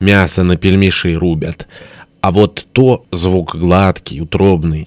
мясо на пельмеши рубят. А вот то звук гладкий, утробный.